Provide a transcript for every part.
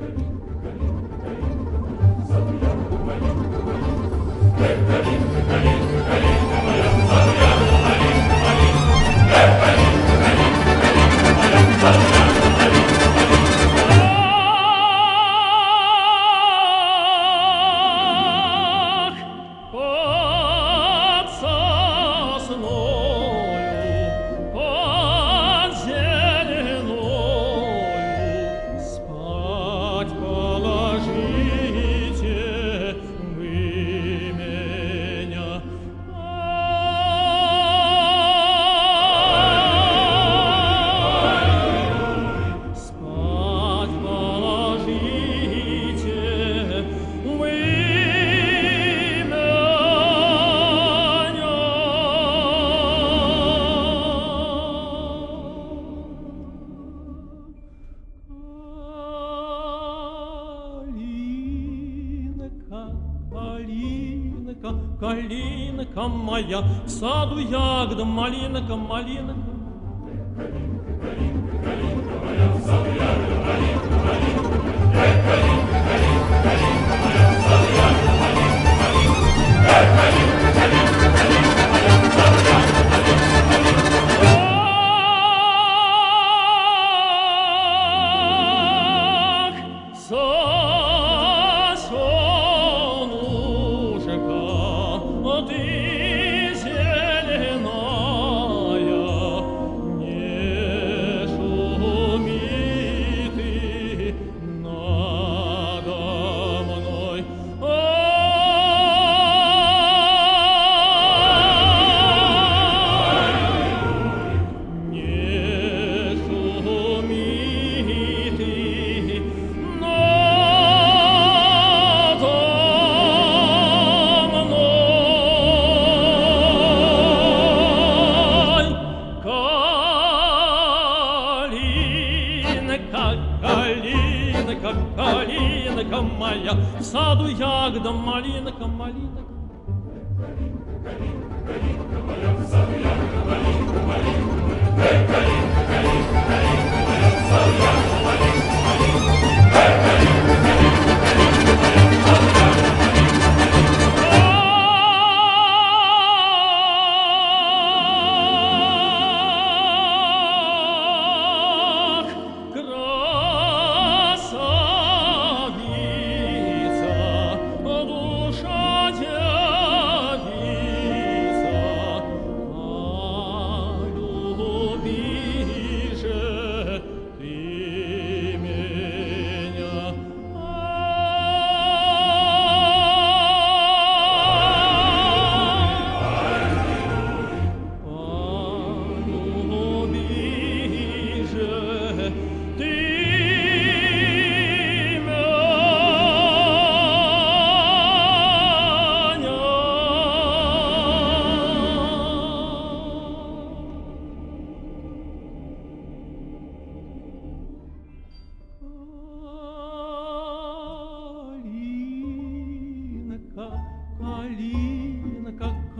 Thank you. калинка моя, в саду ягода, малинка, малинка, малинка, калинка моя, в саду ягода, малинка, малинка. Калинка, калинка, калинка моя, в саду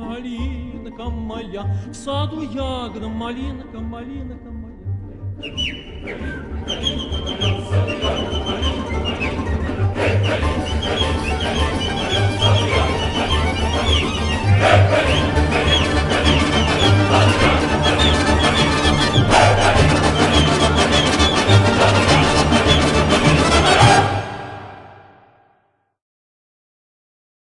малинка моя, в саду ягода, малинка, малинка моя.